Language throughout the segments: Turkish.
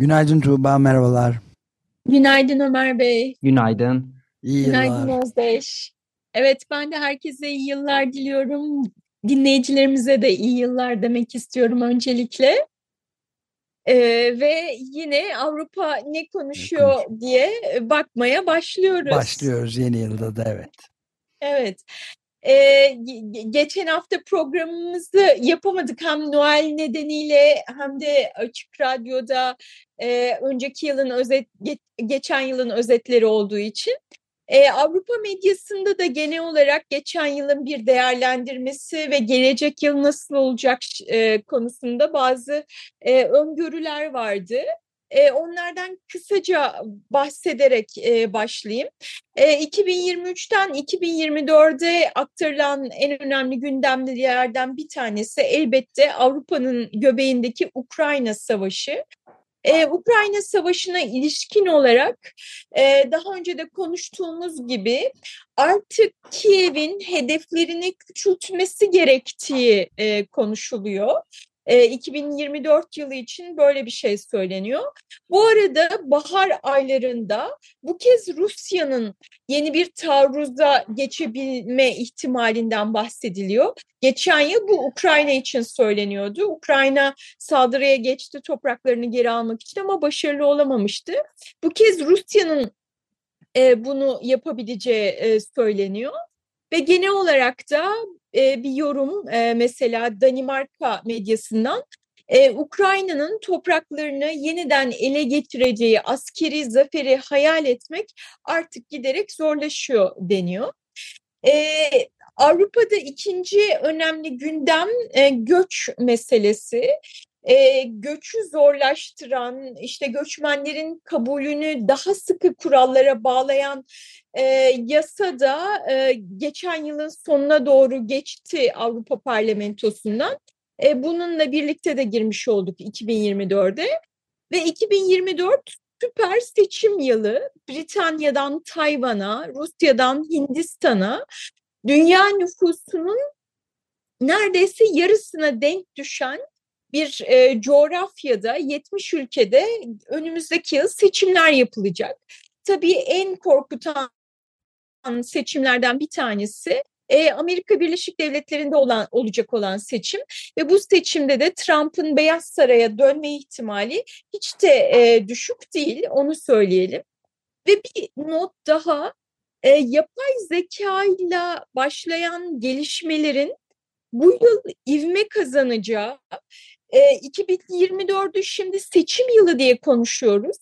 Günaydın Tuğba, merhabalar. Günaydın Ömer Bey. Günaydın. İyi Günaydın yıllar. Özdeş. Evet ben de herkese iyi yıllar diliyorum. Dinleyicilerimize de iyi yıllar demek istiyorum öncelikle. Ee, ve yine Avrupa ne konuşuyor diye bakmaya başlıyoruz. Başlıyoruz yeni yılda da evet. Evet. Ge- geçen hafta programımızı yapamadık hem Noel nedeniyle hem de Açık Radyo'da e, önceki yılın özet ge- geçen yılın özetleri olduğu için. Ee, Avrupa medyasında da genel olarak geçen yılın bir değerlendirmesi ve gelecek yıl nasıl olacak e, konusunda bazı e, öngörüler vardı. E, onlardan kısaca bahsederek e, başlayayım. E, 2023'ten 2024'e aktarılan en önemli gündemlerden bir tanesi elbette Avrupa'nın göbeğindeki Ukrayna Savaşı. Ee, Ukrayna Savaşı'na ilişkin olarak e, daha önce de konuştuğumuz gibi artık Kiev'in hedeflerini küçültmesi gerektiği e, konuşuluyor. E, 2024 yılı için böyle bir şey söyleniyor. Bu arada bahar aylarında bu kez Rusya'nın yeni bir taarruza geçebilme ihtimalinden bahsediliyor. Geçen yıl bu Ukrayna için söyleniyordu. Ukrayna saldırıya geçti topraklarını geri almak için ama başarılı olamamıştı. Bu kez Rusya'nın bunu yapabileceği söyleniyor. Ve genel olarak da bir yorum mesela Danimarka medyasından Ukrayna'nın topraklarını yeniden ele getireceği askeri zaferi hayal etmek artık giderek zorlaşıyor deniyor. Avrupa'da ikinci önemli gündem göç meselesi. E, göçü zorlaştıran, işte göçmenlerin kabulünü daha sıkı kurallara bağlayan e, yasada e, geçen yılın sonuna doğru geçti Avrupa Parlamentosu'ndan. E, bununla birlikte de girmiş olduk 2024'e ve 2024 süper seçim yılı Britanya'dan Tayvan'a, Rusya'dan Hindistan'a dünya nüfusunun neredeyse yarısına denk düşen bir e, coğrafyada 70 ülkede önümüzdeki yıl seçimler yapılacak. Tabii en korkutan seçimlerden bir tanesi e, Amerika Birleşik Devletleri'nde olan olacak olan seçim ve bu seçimde de Trump'ın Beyaz Saray'a dönme ihtimali hiç de e, düşük değil onu söyleyelim. Ve bir not daha e, yapay zeka ile başlayan gelişmelerin bu yıl ivme kazanacağı e, 2024'ü şimdi seçim yılı diye konuşuyoruz.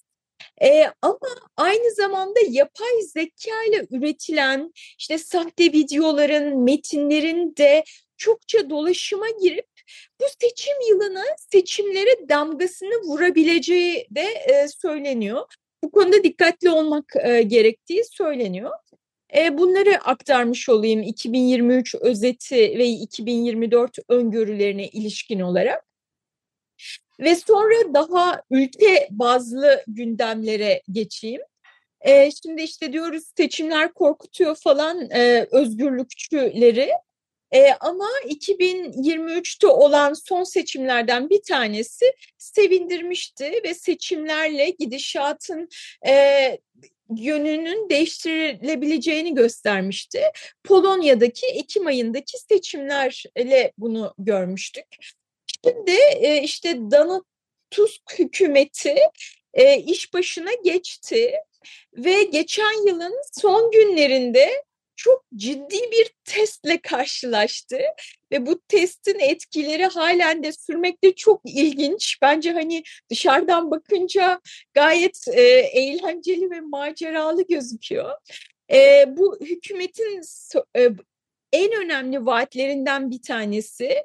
E, ama aynı zamanda yapay zeka ile üretilen işte sahte videoların, metinlerin de çokça dolaşıma girip bu seçim yılına seçimlere damgasını vurabileceği de e, söyleniyor. Bu konuda dikkatli olmak e, gerektiği söyleniyor. E, bunları aktarmış olayım 2023 özeti ve 2024 öngörülerine ilişkin olarak. Ve sonra daha ülke bazlı gündemlere geçeyim. E, şimdi işte diyoruz seçimler korkutuyor falan e, özgürlükçüleri. E, ama 2023'te olan son seçimlerden bir tanesi sevindirmişti ve seçimlerle gidişatın e, yönünün değiştirilebileceğini göstermişti. Polonya'daki Ekim ayındaki seçimlerle bunu görmüştük. Şimdi e, işte Donald Tusk hükümeti e, iş başına geçti ve geçen yılın son günlerinde çok ciddi bir testle karşılaştı ve bu testin etkileri halen de sürmekte çok ilginç. Bence hani dışarıdan bakınca gayet e, eğlenceli ve maceralı gözüküyor. E, bu hükümetin e, en önemli vaatlerinden bir tanesi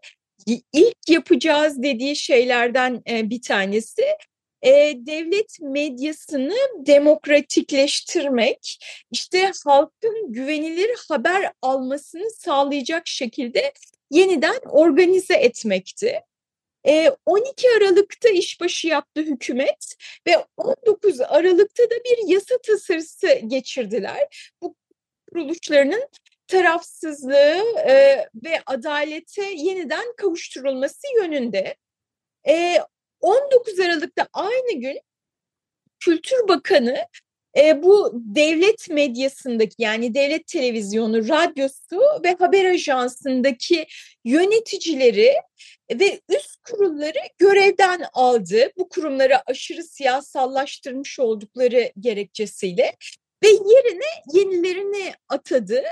ilk yapacağız dediği şeylerden bir tanesi devlet medyasını demokratikleştirmek, işte halkın güvenilir haber almasını sağlayacak şekilde yeniden organize etmekti. 12 Aralık'ta işbaşı yaptı hükümet ve 19 Aralık'ta da bir yasa tasarısı geçirdiler. Bu kuruluşlarının tarafsızlığı e, ve adalete yeniden kavuşturulması yönünde. E, 19 Aralık'ta aynı gün Kültür Bakanı e, bu devlet medyasındaki yani devlet televizyonu, radyosu ve haber ajansındaki yöneticileri ve üst kurulları görevden aldı. Bu kurumları aşırı siyasallaştırmış oldukları gerekçesiyle ve yerine yenilerini atadı.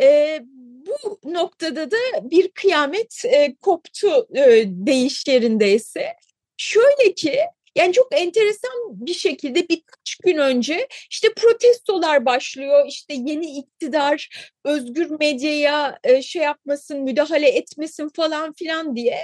E, bu noktada da bir kıyamet e, koptu e, değiş yerindeyse. Şöyle ki yani çok enteresan bir şekilde birkaç gün önce işte protestolar başlıyor. İşte yeni iktidar özgür medyaya e, şey yapmasın, müdahale etmesin falan filan diye.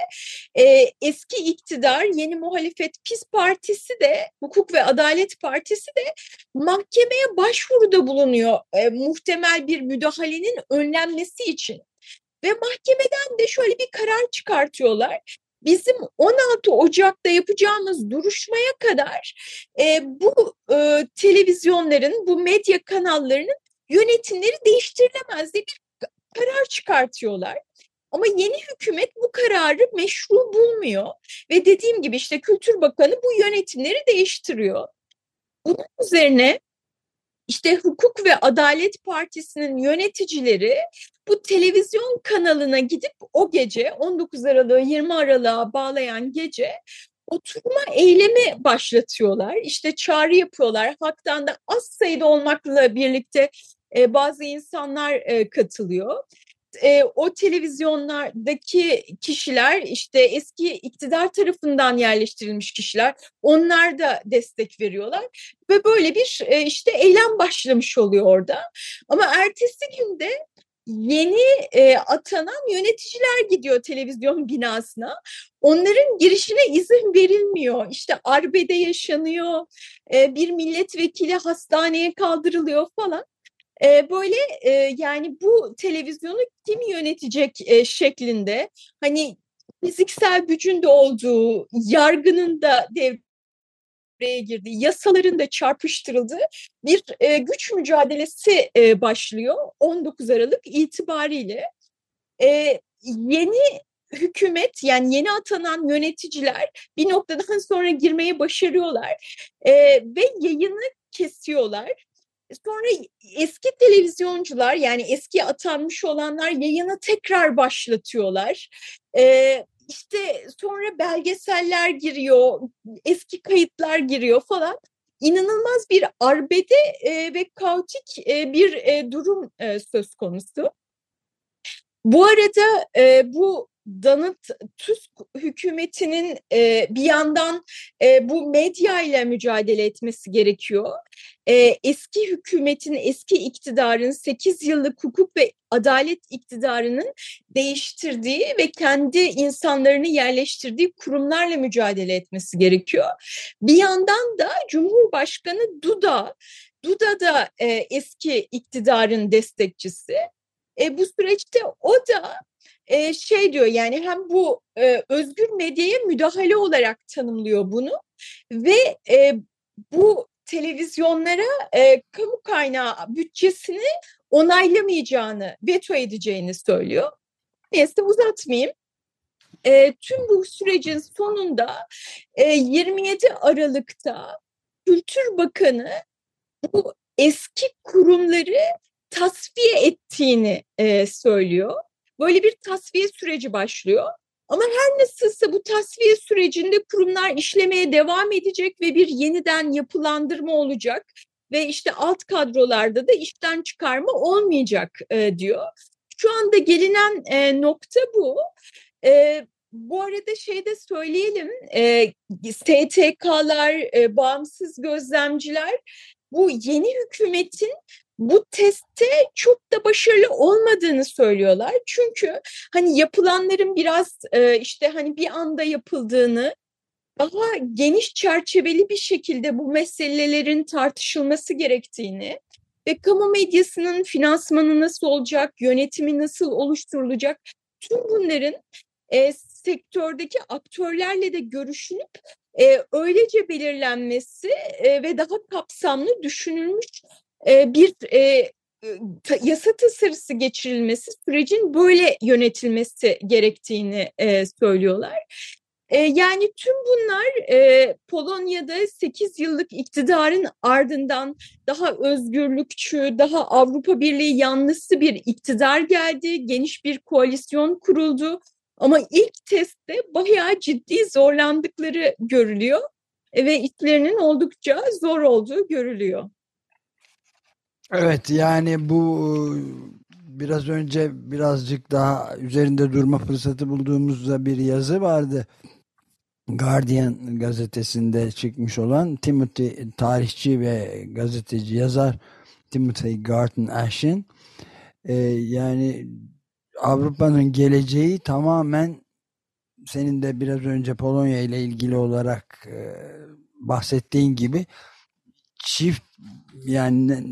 E, eski iktidar, yeni muhalefet PİS Partisi de, Hukuk ve Adalet Partisi de mahkemeye başvuruda bulunuyor. E, muhtemel bir müdahalenin önlenmesi için. Ve mahkemeden de şöyle bir karar çıkartıyorlar bizim 16 Ocak'ta yapacağımız duruşmaya kadar e, bu e, televizyonların, bu medya kanallarının yönetimleri değiştirilemez diye bir karar çıkartıyorlar. Ama yeni hükümet bu kararı meşru bulmuyor ve dediğim gibi işte Kültür Bakanı bu yönetimleri değiştiriyor. Bunun üzerine işte Hukuk ve Adalet Partisi'nin yöneticileri bu televizyon kanalına gidip o gece 19 Aralık'ı 20 Aralık'a bağlayan gece oturma eylemi başlatıyorlar. İşte çağrı yapıyorlar. Halktan da az sayıda olmakla birlikte e, bazı insanlar e, katılıyor e, o televizyonlardaki kişiler işte eski iktidar tarafından yerleştirilmiş kişiler onlar da destek veriyorlar ve böyle bir e, işte eylem başlamış oluyor orada ama ertesi günde yeni e, atanan yöneticiler gidiyor televizyon binasına. Onların girişine izin verilmiyor. İşte arbede yaşanıyor, e, bir milletvekili hastaneye kaldırılıyor falan e, böyle e, yani bu televizyonu kim yönetecek e, şeklinde hani fiziksel gücün de olduğu, yargının da devreye girdiği, yasaların da çarpıştırıldığı bir e, güç mücadelesi e, başlıyor 19 Aralık itibariyle. E, yeni hükümet yani yeni atanan yöneticiler bir noktadan sonra girmeye başarıyorlar e, ve yayını kesiyorlar Sonra eski televizyoncular yani eski atanmış olanlar yayını tekrar başlatıyorlar. Ee, işte sonra belgeseller giriyor, eski kayıtlar giriyor falan. İnanılmaz bir arbede e, ve kaotik e, bir e, durum e, söz konusu. Bu arada e, bu Donald Tusk hükümetinin e, bir yandan e, bu medya ile mücadele etmesi gerekiyor. E, eski hükümetin, eski iktidarın 8 yıllık hukuk ve adalet iktidarının değiştirdiği ve kendi insanlarını yerleştirdiği kurumlarla mücadele etmesi gerekiyor. Bir yandan da Cumhurbaşkanı Duda, Duda da e, eski iktidarın destekçisi. E, bu süreçte o da e, şey diyor yani hem bu e, özgür medyaya müdahale olarak tanımlıyor bunu ve e, bu televizyonlara e, kamu kaynağı bütçesini onaylamayacağını, veto edeceğini söylüyor. Neyse uzatmayayım. E, tüm bu sürecin sonunda e, 27 Aralık'ta Kültür Bakanı bu eski kurumları tasfiye ettiğini e, söylüyor. Böyle bir tasfiye süreci başlıyor. Ama her nasılsa bu tasfiye sürecinde kurumlar işlemeye devam edecek ve bir yeniden yapılandırma olacak ve işte alt kadrolarda da işten çıkarma olmayacak e, diyor. Şu anda gelinen e, nokta bu. E, bu arada şey de söyleyelim, e, STK'lar, e, bağımsız gözlemciler bu yeni hükümetin bu testte çok da başarılı olmadığını söylüyorlar. Çünkü hani yapılanların biraz e, işte hani bir anda yapıldığını daha geniş çerçeveli bir şekilde bu meselelerin tartışılması gerektiğini ve kamu medyasının finansmanı nasıl olacak, yönetimi nasıl oluşturulacak tüm bunların e, sektördeki aktörlerle de görüşülüp e, öylece belirlenmesi e, ve daha kapsamlı düşünülmüş bir e, yasa tasarısı geçirilmesi sürecin böyle yönetilmesi gerektiğini e, söylüyorlar. E, yani tüm bunlar e, Polonya'da 8 yıllık iktidarın ardından daha özgürlükçü, daha Avrupa Birliği yanlısı bir iktidar geldi, geniş bir koalisyon kuruldu. Ama ilk testte bayağı ciddi zorlandıkları görülüyor ve itlerinin oldukça zor olduğu görülüyor. Evet yani bu biraz önce birazcık daha üzerinde durma fırsatı bulduğumuzda bir yazı vardı. Guardian gazetesinde çıkmış olan Timothy tarihçi ve gazeteci yazar Timothy Garton Ash'in e, yani Avrupa'nın geleceği tamamen senin de biraz önce Polonya ile ilgili olarak e, bahsettiğin gibi çift yani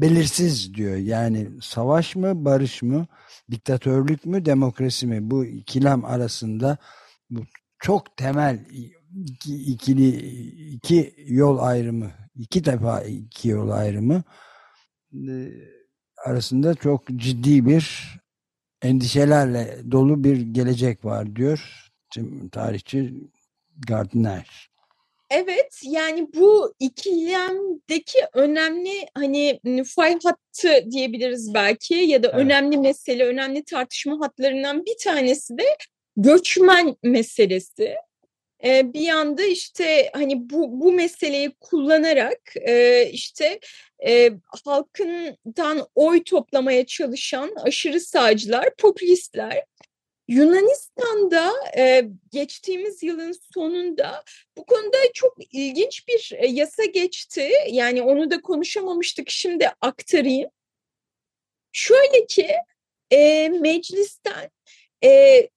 belirsiz diyor. Yani savaş mı, barış mı, diktatörlük mü, demokrasi mi? Bu ikilem arasında bu çok temel iki, ikili iki yol ayrımı, iki defa iki yol ayrımı e, arasında çok ciddi bir endişelerle dolu bir gelecek var diyor tarihçi Gardner. Evet yani bu ikilemdeki önemli hani fay hattı diyebiliriz belki ya da evet. önemli mesele, önemli tartışma hatlarından bir tanesi de göçmen meselesi. Ee, bir yanda işte hani bu, bu meseleyi kullanarak e, işte e, halkından oy toplamaya çalışan aşırı sağcılar, popülistler Yunanistan'da e, geçtiğimiz yılın sonunda bu konuda çok ilginç bir e, yasa geçti. Yani onu da konuşamamıştık şimdi aktarayım. Şöyle ki e, meclisten e,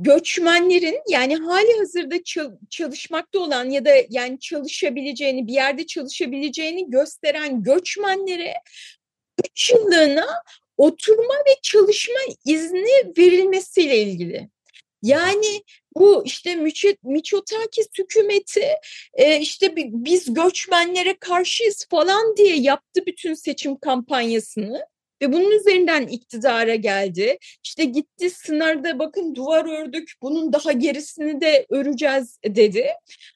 göçmenlerin yani hali hazırda çalışmakta olan ya da yani çalışabileceğini bir yerde çalışabileceğini gösteren göçmenlere üç yıllığına oturma ve çalışma izni verilmesiyle ilgili. Yani bu işte Miçotakis hükümeti e, işte biz göçmenlere karşıyız falan diye yaptı bütün seçim kampanyasını ve bunun üzerinden iktidara geldi. İşte gitti sınırda bakın duvar ördük bunun daha gerisini de öreceğiz dedi.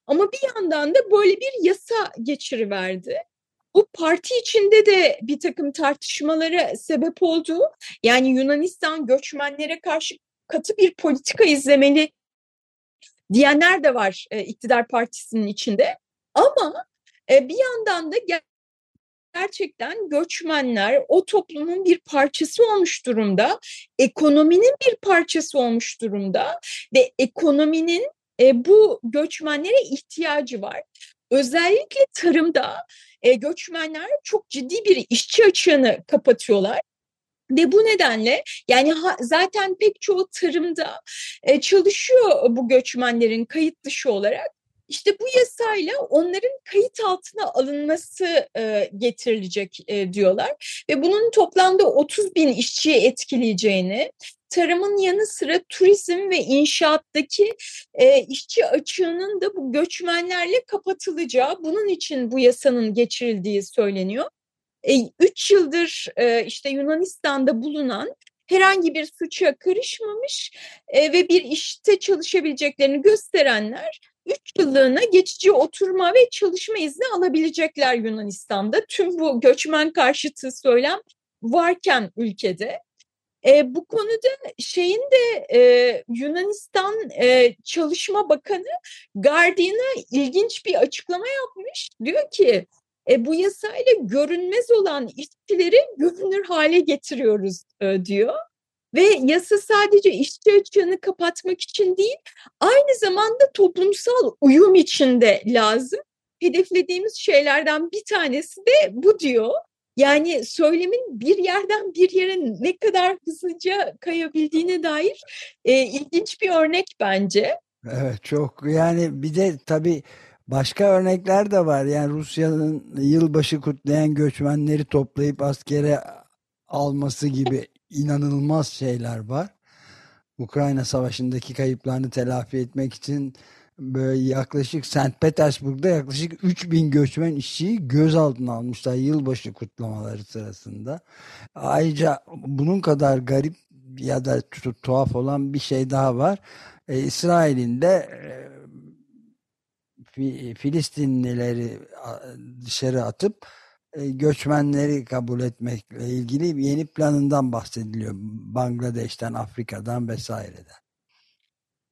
Ama bir yandan da böyle bir yasa geçiriverdi. Bu parti içinde de bir takım tartışmalara sebep oldu. Yani Yunanistan göçmenlere karşı katı bir politika izlemeli diyenler de var e, iktidar partisinin içinde. Ama e, bir yandan da gerçekten göçmenler o toplumun bir parçası olmuş durumda, ekonominin bir parçası olmuş durumda ve ekonominin e, bu göçmenlere ihtiyacı var. Özellikle tarımda e, göçmenler çok ciddi bir işçi açığını kapatıyorlar. Ve bu nedenle yani ha, zaten pek çoğu tarımda e, çalışıyor bu göçmenlerin kayıt dışı olarak. İşte bu yasayla onların kayıt altına alınması e, getirilecek e, diyorlar ve bunun toplamda 30 bin işçiyi etkileyeceğini, tarımın yanı sıra turizm ve inşaattaki e, işçi açığının da bu göçmenlerle kapatılacağı, bunun için bu yasanın geçirildiği söyleniyor. E, üç yıldır e, işte Yunanistan'da bulunan herhangi bir suça karışmamış e, ve bir işte çalışabileceklerini gösterenler 3 yıllığına geçici oturma ve çalışma izni alabilecekler Yunanistan'da. Tüm bu göçmen karşıtı söylem varken ülkede. E, bu konuda şeyin de e, Yunanistan e, Çalışma Bakanı Guardian'a ilginç bir açıklama yapmış. Diyor ki e, bu yasayla görünmez olan işçileri görünür hale getiriyoruz e, diyor. Ve yasa sadece işçi açığını kapatmak için değil, aynı zamanda toplumsal uyum için de lazım. Hedeflediğimiz şeylerden bir tanesi de bu diyor. Yani söylemin bir yerden bir yere ne kadar hızlıca kayabildiğine dair e, ilginç bir örnek bence. Evet çok yani bir de tabii başka örnekler de var. Yani Rusya'nın yılbaşı kutlayan göçmenleri toplayıp askere alması gibi inanılmaz şeyler var. Ukrayna Savaşı'ndaki kayıplarını telafi etmek için böyle yaklaşık St. Petersburg'da yaklaşık 3000 göçmen işçiyi gözaltına almışlar yılbaşı kutlamaları sırasında. Ayrıca bunun kadar garip ya da tuhaf olan bir şey daha var. Ee, İsrail'in de e, Filistinlileri dışarı atıp e, göçmenleri kabul etmekle ilgili yeni planından bahsediliyor. Bangladeş'ten, Afrika'dan vesaireden.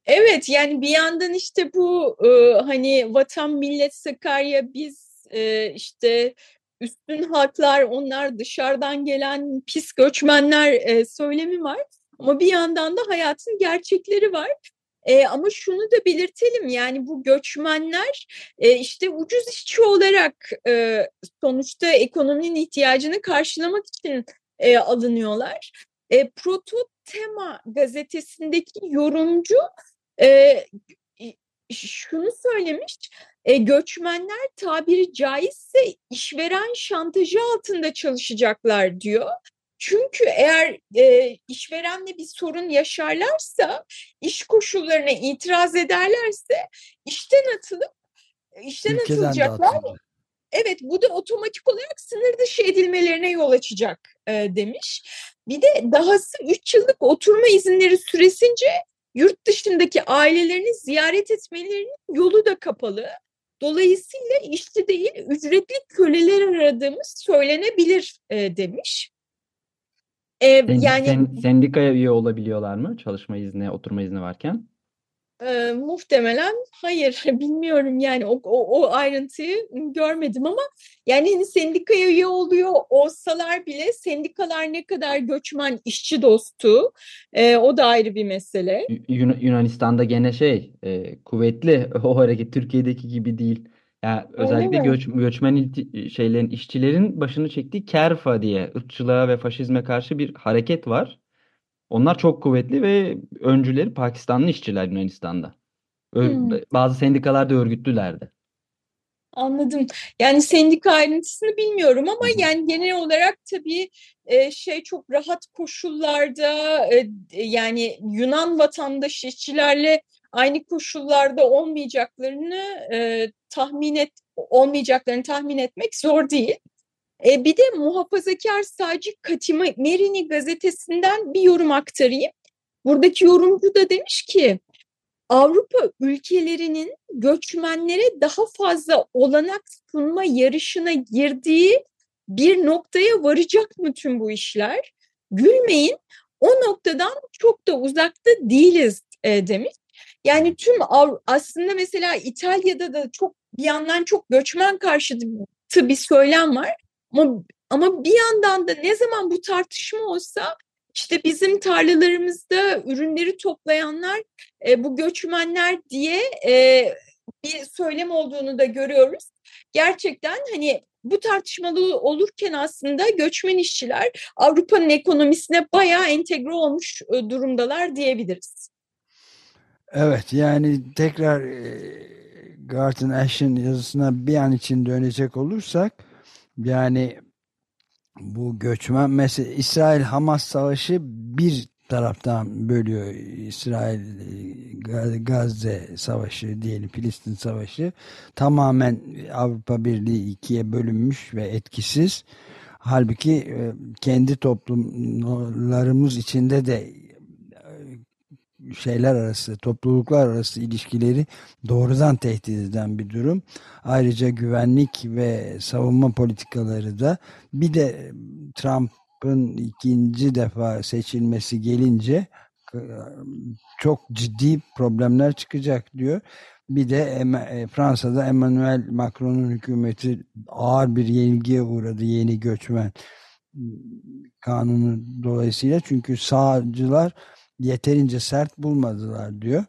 Evet yani bir yandan işte bu e, hani vatan millet Sakarya biz e, işte üstün halklar onlar dışarıdan gelen pis göçmenler e, söylemi var. Ama bir yandan da hayatın gerçekleri var. E, ama şunu da belirtelim yani bu göçmenler e, işte ucuz işçi olarak e, sonuçta ekonominin ihtiyacını karşılamak için e, alınıyorlar. E, Proto Tema gazetesindeki yorumcu e, şunu söylemiş, e, göçmenler tabiri caizse işveren şantajı altında çalışacaklar diyor. Çünkü eğer e, işverenle bir sorun yaşarlarsa, iş koşullarına itiraz ederlerse işten atılıp işten Ülkeden atılacaklar. Evet bu da otomatik olarak sınır dışı edilmelerine yol açacak e, demiş. Bir de dahası 3 yıllık oturma izinleri süresince yurt dışındaki ailelerini ziyaret etmelerinin yolu da kapalı. Dolayısıyla işçi değil ücretli köleler aradığımız söylenebilir e, demiş. E, Sen, yani sen, sendikaya üye olabiliyorlar mı çalışma izni, oturma izni varken? E, muhtemelen hayır bilmiyorum yani o, o, o ayrıntıyı görmedim ama yani hani sendikaya üye oluyor olsalar bile sendikalar ne kadar göçmen işçi dostu e, o da ayrı bir mesele. Yun Yunanistan'da gene şey e, kuvvetli o hareket Türkiye'deki gibi değil. Yani özellikle göç, göçmen şeylerin işçilerin başını çektiği Kerfa diye ırkçılığa ve faşizme karşı bir hareket var. Onlar çok kuvvetli ve öncüleri Pakistanlı işçiler Yunanistan'da. Hmm. Bazı sendikalarda örgütlülerdi. Anladım. Yani sendika ayrıntısını bilmiyorum ama yani genel olarak tabii e, şey çok rahat koşullarda e, yani Yunan vatandaş işçilerle aynı koşullarda olmayacaklarını e, tahmin et olmayacaklarını tahmin etmek zor değil. E, bir de muhafazakar sağcı Merini gazetesinden bir yorum aktarayım. Buradaki yorumcu da demiş ki Avrupa ülkelerinin göçmenlere daha fazla olanak sunma yarışına girdiği bir noktaya varacak mı tüm bu işler? Gülmeyin o noktadan çok da uzakta değiliz e, demiş. Yani tüm aslında mesela İtalya'da da çok bir yandan çok göçmen karşıtı bir söylem var. Ama, ama bir yandan da ne zaman bu tartışma olsa işte bizim tarlalarımızda ürünleri toplayanlar e, bu göçmenler diye e, bir söylem olduğunu da görüyoruz. Gerçekten hani bu tartışmalı olurken aslında göçmen işçiler Avrupa'nın ekonomisine bayağı entegre olmuş e, durumdalar diyebiliriz. Evet yani tekrar e, Garton Ash'in yazısına bir an için dönecek olursak yani bu göçmen mesela İsrail-Hamas savaşı bir taraftan bölüyor İsrail Gazze savaşı diyelim Filistin savaşı. Tamamen Avrupa Birliği ikiye bölünmüş ve etkisiz. Halbuki kendi toplumlarımız içinde de şeyler arası, topluluklar arası ilişkileri doğrudan tehdit eden bir durum. Ayrıca güvenlik ve savunma politikaları da bir de Trump'ın ikinci defa seçilmesi gelince e, çok ciddi problemler çıkacak diyor. Bir de e, Fransa'da Emmanuel Macron'un hükümeti ağır bir yenilgiye uğradı yeni göçmen kanunu dolayısıyla. Çünkü sağcılar yeterince sert bulmadılar diyor.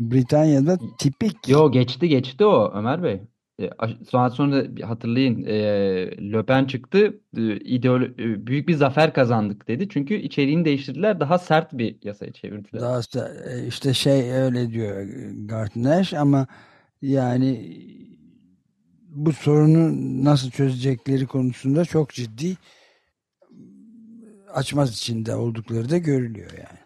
Britanya'da tipik. Yo geçti geçti o Ömer Bey. E, Sonra sonra hatırlayın e, Le Pen çıktı e, ideolo e, büyük bir zafer kazandık dedi. Çünkü içeriğini değiştirdiler daha sert bir yasaya çevirdiler. Daha e, işte şey öyle diyor Gartner ama yani bu sorunu nasıl çözecekleri konusunda çok ciddi açmaz içinde oldukları da görülüyor yani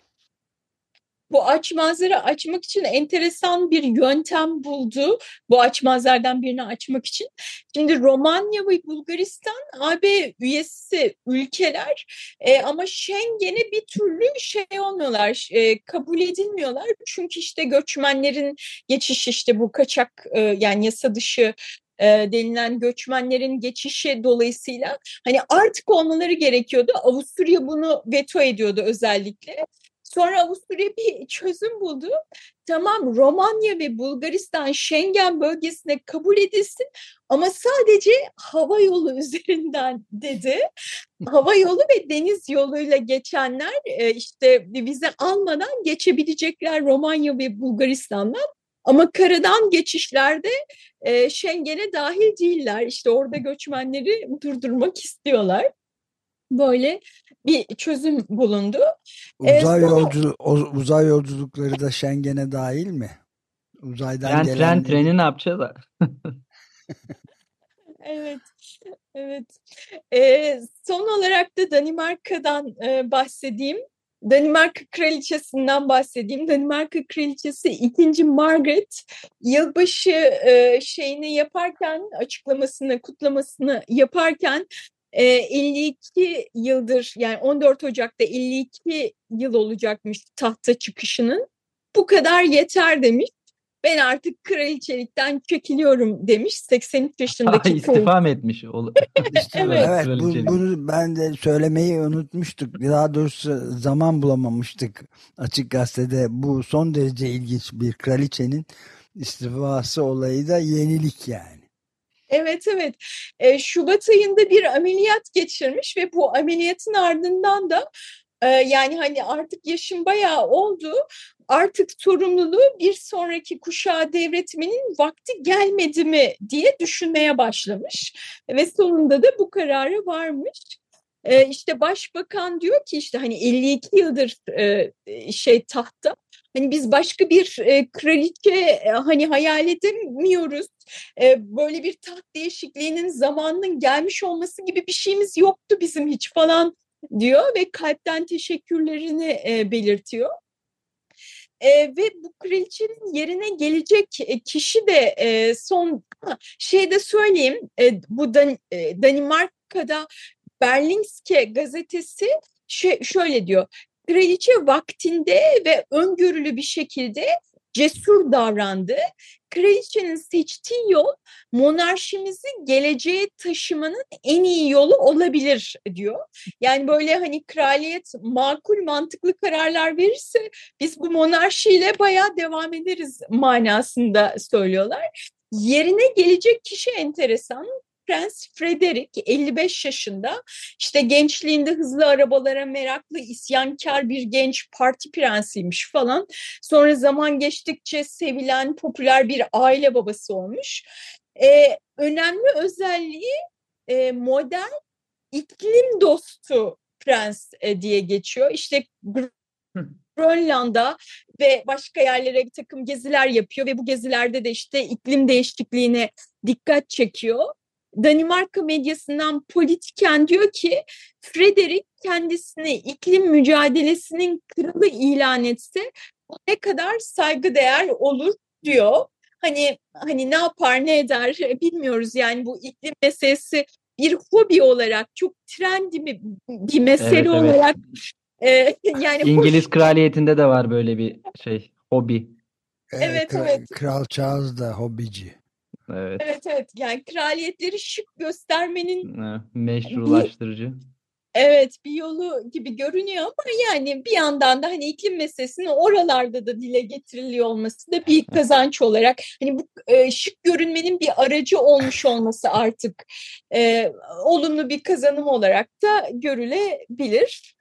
bu açmazları açmak için enteresan bir yöntem buldu. Bu açmazlardan birini açmak için. Şimdi Romanya ve Bulgaristan AB üyesi ülkeler e, ama Schengen'e bir türlü şey olmuyorlar, e, kabul edilmiyorlar. Çünkü işte göçmenlerin geçişi işte bu kaçak e, yani yasa dışı e, denilen göçmenlerin geçişi dolayısıyla hani artık olmaları gerekiyordu. Avusturya bunu veto ediyordu özellikle. Sonra Avusturya bir çözüm buldu. Tamam Romanya ve Bulgaristan Schengen bölgesine kabul edilsin ama sadece hava yolu üzerinden dedi. Hava yolu ve deniz yoluyla geçenler e, işte vize almadan geçebilecekler Romanya ve Bulgaristan'dan. Ama karadan geçişlerde e, Schengen'e dahil değiller. İşte orada göçmenleri durdurmak istiyorlar böyle bir çözüm bulundu. Uzay, ee, yolcu, uzay yolculukları da Schengen'e dahil mi? Uzaydan tren, gelenleri... tren, treni ne yapacağız? evet. Evet. Ee, son olarak da Danimarka'dan e, bahsedeyim. Danimarka Kraliçesi'nden bahsedeyim. Danimarka Kraliçesi 2. Margaret yılbaşı e, şeyini yaparken, açıklamasını, kutlamasını yaparken 52 ee, yıldır yani 14 Ocak'ta 52 yıl olacakmış tahta çıkışının. Bu kadar yeter demiş. Ben artık kraliçelikten çekiliyorum demiş 83 yaşındaki. İstifa mı etmiş? evet, evet bu, bunu ben de söylemeyi unutmuştuk. Daha doğrusu zaman bulamamıştık açık gazetede. Bu son derece ilginç bir kraliçenin istifası olayı da yenilik yani. Evet evet. E, Şubat ayında bir ameliyat geçirmiş ve bu ameliyatın ardından da e, yani hani artık yaşım bayağı oldu. Artık sorumluluğu bir sonraki kuşağa devretmenin vakti gelmedi mi diye düşünmeye başlamış. Ve sonunda da bu kararı varmış. Ee, işte başbakan diyor ki işte hani 52 yıldır e, şey tahta Hani biz başka bir e, kraliçe e, hani hayal edemiyoruz. E, böyle bir taht değişikliğinin zamanının gelmiş olması gibi bir şeyimiz yoktu bizim hiç falan diyor ve kalpten teşekkürlerini e, belirtiyor. E, ve bu kraliçenin yerine gelecek e, kişi de e, son şey de söyleyeyim e, bu Dan, e, Danimarka'da Berlingske gazetesi şöyle diyor kraliçe vaktinde ve öngörülü bir şekilde cesur davrandı. Kraliçenin seçtiği yol monarşimizi geleceğe taşımanın en iyi yolu olabilir diyor. Yani böyle hani kraliyet makul mantıklı kararlar verirse biz bu monarşiyle bayağı devam ederiz manasında söylüyorlar. Yerine gelecek kişi enteresan. Prens Frederick 55 yaşında işte gençliğinde hızlı arabalara meraklı isyankar bir genç parti prensiymiş falan. Sonra zaman geçtikçe sevilen popüler bir aile babası olmuş. Ee, önemli özelliği e, modern iklim dostu prens e, diye geçiyor. İşte Grönland'a ve başka yerlere bir takım geziler yapıyor ve bu gezilerde de işte iklim değişikliğine dikkat çekiyor. Danimarka medyasından Politiken diyor ki Frederick kendisini iklim mücadelesinin kralı ilan etse ne kadar saygıdeğer olur diyor. Hani hani ne yapar ne eder bilmiyoruz yani bu iklim meselesi bir hobi olarak çok trendy bir, bir mesele evet, olarak evet. e, yani İngiliz hoş... kraliyetinde de var böyle bir şey hobi. Evet, Kral, evet. Kral Charles da hobici. Evet. Evet evet yani kraliyetleri şık göstermenin meşrulaştırıcı. Evet bir yolu gibi görünüyor ama yani bir yandan da hani iklim meselesinin oralarda da dile getiriliyor olması da bir kazanç olarak hani bu e, şık görünmenin bir aracı olmuş olması artık e, olumlu bir kazanım olarak da görülebilir.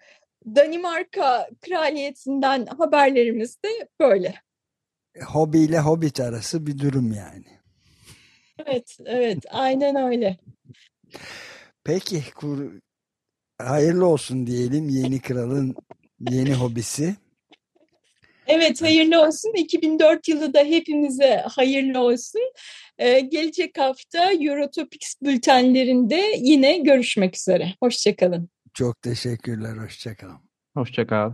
Danimarka kraliyetinden haberlerimiz de böyle. Hobi ile hobbit arası bir durum yani. Evet, evet, aynen öyle. Peki, kur, hayırlı olsun diyelim yeni kralın yeni hobisi. Evet, hayırlı olsun. 2004 yılı da hepimize hayırlı olsun. Ee, gelecek hafta Eurotopics bültenlerinde yine görüşmek üzere. Hoşçakalın. Çok teşekkürler, hoşçakalın. Hoşça kal.